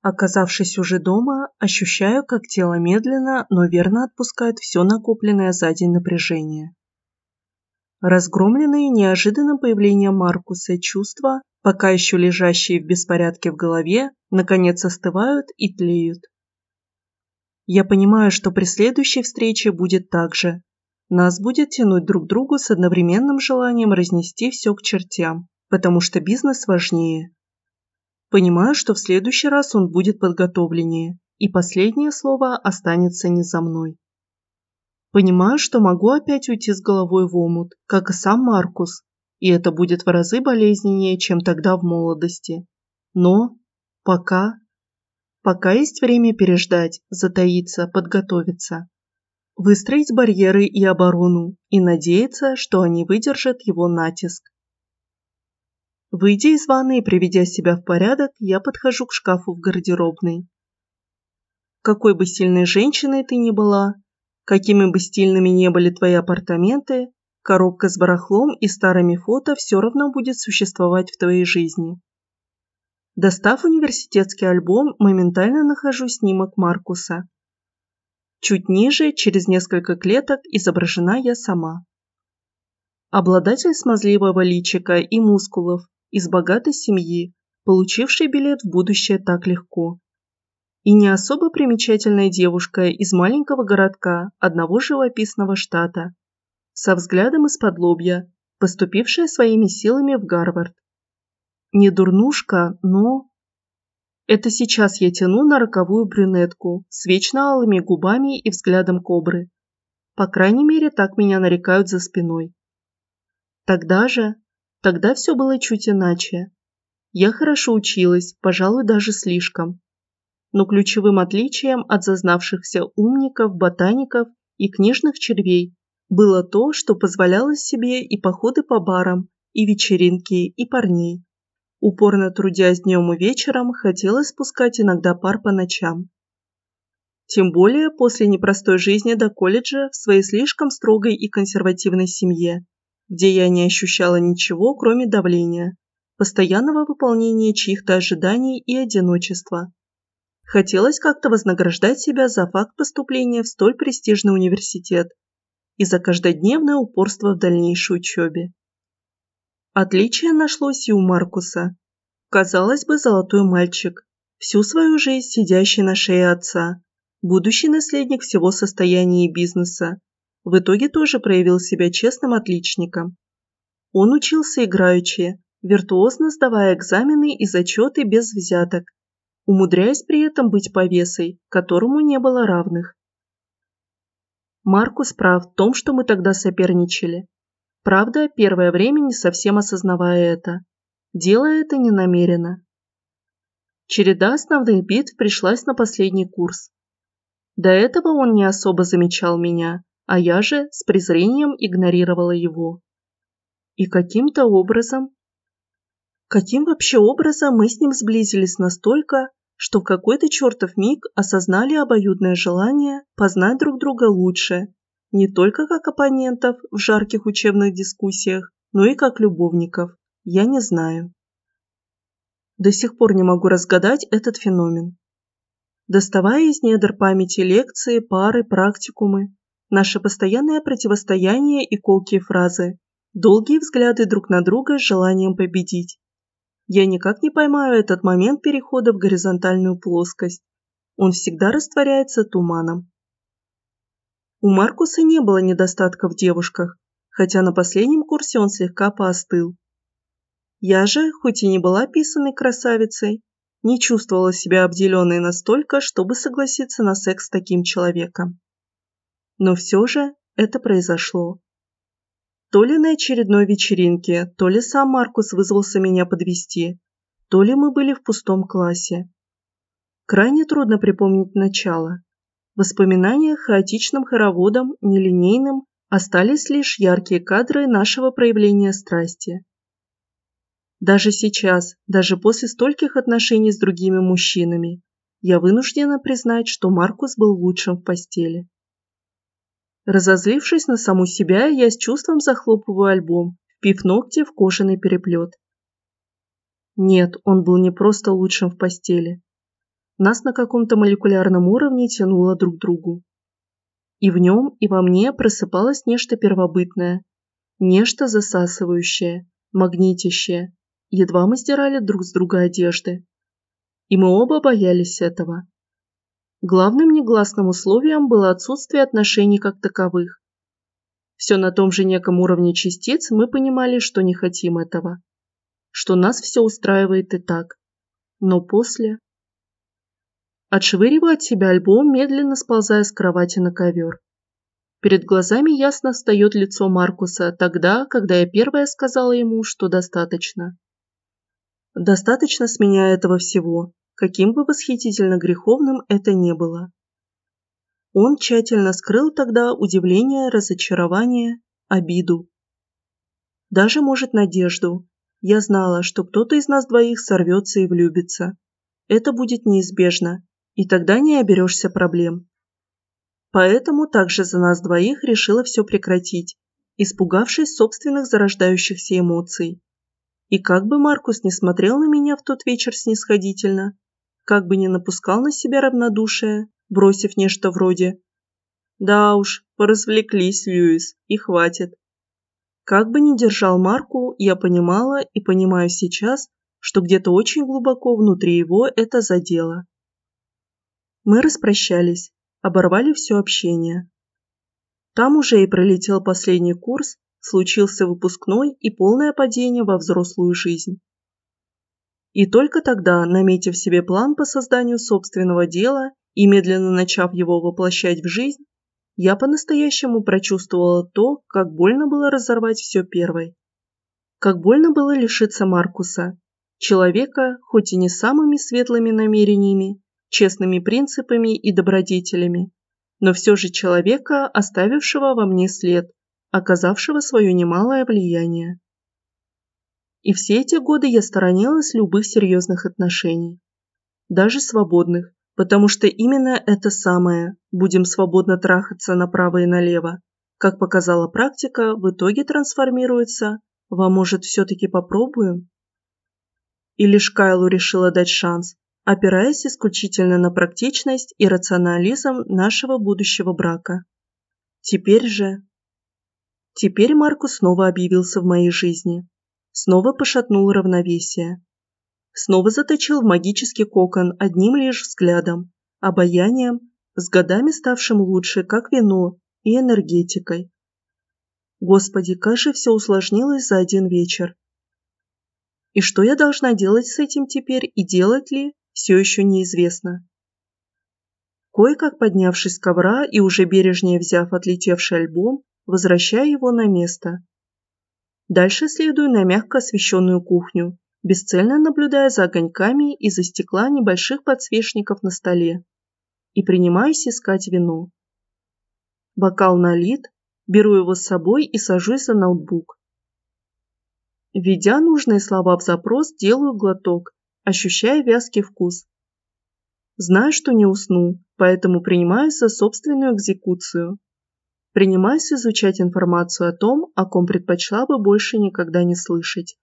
Оказавшись уже дома, ощущаю, как тело медленно, но верно отпускает все накопленное за день напряжение. Разгромленные неожиданным появлением Маркуса чувства, пока еще лежащие в беспорядке в голове, наконец остывают и тлеют. Я понимаю, что при следующей встрече будет так же. Нас будет тянуть друг к другу с одновременным желанием разнести все к чертям, потому что бизнес важнее. Понимаю, что в следующий раз он будет подготовленнее, и последнее слово останется не за мной. Понимаю, что могу опять уйти с головой в омут, как и сам Маркус, и это будет в разы болезненнее, чем тогда в молодости. Но пока... Пока есть время переждать, затаиться, подготовиться. Выстроить барьеры и оборону и надеяться, что они выдержат его натиск. Выйдя из ванны и приведя себя в порядок, я подхожу к шкафу в гардеробной. Какой бы сильной женщиной ты ни была, какими бы стильными не были твои апартаменты, коробка с барахлом и старыми фото все равно будет существовать в твоей жизни. Достав университетский альбом, моментально нахожу снимок Маркуса. Чуть ниже, через несколько клеток, изображена я сама. Обладатель смазливого личика и мускулов, из богатой семьи, получившей билет в будущее так легко. И не особо примечательная девушка из маленького городка одного живописного штата, со взглядом из-под лобья, поступившая своими силами в Гарвард. Не дурнушка, но... Это сейчас я тяну на роковую брюнетку с вечно алыми губами и взглядом кобры. По крайней мере, так меня нарекают за спиной. Тогда же, Тогда все было чуть иначе. Я хорошо училась, пожалуй, даже слишком. Но ключевым отличием от зазнавшихся умников, ботаников и книжных червей было то, что позволяло себе и походы по барам, и вечеринки, и парней. Упорно трудясь днем и вечером, хотелось спускать иногда пар по ночам. Тем более после непростой жизни до колледжа в своей слишком строгой и консервативной семье, где я не ощущала ничего, кроме давления, постоянного выполнения чьих-то ожиданий и одиночества. Хотелось как-то вознаграждать себя за факт поступления в столь престижный университет и за каждодневное упорство в дальнейшей учебе. Отличие нашлось и у Маркуса. Казалось бы, золотой мальчик, всю свою жизнь сидящий на шее отца, будущий наследник всего состояния и бизнеса, в итоге тоже проявил себя честным отличником. Он учился играючи, виртуозно сдавая экзамены и зачеты без взяток, умудряясь при этом быть повесой, которому не было равных. Маркус прав в том, что мы тогда соперничали. Правда, первое время не совсем осознавая это. Делая это ненамеренно. Череда основных битв пришлась на последний курс. До этого он не особо замечал меня, а я же с презрением игнорировала его. И каким-то образом... Каким вообще образом мы с ним сблизились настолько, что в какой-то чертов миг осознали обоюдное желание познать друг друга лучше, не только как оппонентов в жарких учебных дискуссиях, но и как любовников, я не знаю. До сих пор не могу разгадать этот феномен. Доставая из недр памяти лекции, пары, практикумы, Наше постоянное противостояние и колкие фразы, долгие взгляды друг на друга с желанием победить. Я никак не поймаю этот момент перехода в горизонтальную плоскость. Он всегда растворяется туманом. У Маркуса не было недостатка в девушках, хотя на последнем курсе он слегка поостыл. Я же, хоть и не была писанной красавицей, не чувствовала себя обделенной настолько, чтобы согласиться на секс с таким человеком. Но все же это произошло. То ли на очередной вечеринке, то ли сам Маркус вызвался меня подвести, то ли мы были в пустом классе. Крайне трудно припомнить начало. В воспоминаниях хаотичным хороводом, нелинейным, остались лишь яркие кадры нашего проявления страсти. Даже сейчас, даже после стольких отношений с другими мужчинами, я вынуждена признать, что Маркус был лучшим в постели. Разозлившись на саму себя, я с чувством захлопываю альбом, впив ногти в кожаный переплет. Нет, он был не просто лучшим в постели. Нас на каком-то молекулярном уровне тянуло друг к другу. И в нем, и во мне просыпалось нечто первобытное, нечто засасывающее, магнитящее. Едва мы стирали друг с друга одежды. И мы оба боялись этого. Главным негласным условием было отсутствие отношений как таковых. Все на том же неком уровне частиц мы понимали, что не хотим этого. Что нас все устраивает и так. Но после... Отшвыриваю от себя альбом, медленно сползая с кровати на ковер. Перед глазами ясно встает лицо Маркуса тогда, когда я первая сказала ему, что достаточно. Достаточно с меня этого всего, каким бы восхитительно греховным это не было. Он тщательно скрыл тогда удивление, разочарование, обиду. Даже, может, надежду. Я знала, что кто-то из нас двоих сорвется и влюбится. Это будет неизбежно, и тогда не оберешься проблем. Поэтому также за нас двоих решила все прекратить, испугавшись собственных зарождающихся эмоций. И как бы Маркус не смотрел на меня в тот вечер снисходительно, как бы не напускал на себя равнодушие, бросив нечто вроде «Да уж, поразвлеклись, Льюис, и хватит». Как бы ни держал Марку, я понимала и понимаю сейчас, что где-то очень глубоко внутри его это задело. Мы распрощались, оборвали все общение. Там уже и пролетел последний курс, случился выпускной и полное падение во взрослую жизнь. И только тогда, наметив себе план по созданию собственного дела и медленно начав его воплощать в жизнь, я по-настоящему прочувствовала то, как больно было разорвать все первой. Как больно было лишиться Маркуса, человека, хоть и не самыми светлыми намерениями, честными принципами и добродетелями, но все же человека, оставившего во мне след, оказавшего свое немалое влияние. И все эти годы я сторонилась любых серьезных отношений. Даже свободных, потому что именно это самое «будем свободно трахаться направо и налево», как показала практика, в итоге трансформируется в «а может все-таки попробуем?» И лишь Кайлу решила дать шанс, опираясь исключительно на практичность и рационализм нашего будущего брака. Теперь же... Теперь Маркус снова объявился в моей жизни снова пошатнул равновесие. Снова заточил в магический кокон одним лишь взглядом, обаянием, с годами ставшим лучше, как вино, и энергетикой. Господи, как же все усложнилось за один вечер. И что я должна делать с этим теперь и делать ли, все еще неизвестно. Кое-как поднявшись с ковра и уже бережнее взяв отлетевший альбом, возвращаю его на место. Дальше следую на мягко освещенную кухню, бесцельно наблюдая за огоньками из-за стекла небольших подсвечников на столе. И принимаюсь искать вино. Бокал налит, беру его с собой и сажусь за ноутбук. Введя нужные слова в запрос, делаю глоток, ощущая вязкий вкус. Знаю, что не усну, поэтому принимаюсь за собственную экзекуцию. Принимаюсь изучать информацию о том, о ком предпочла бы больше никогда не слышать.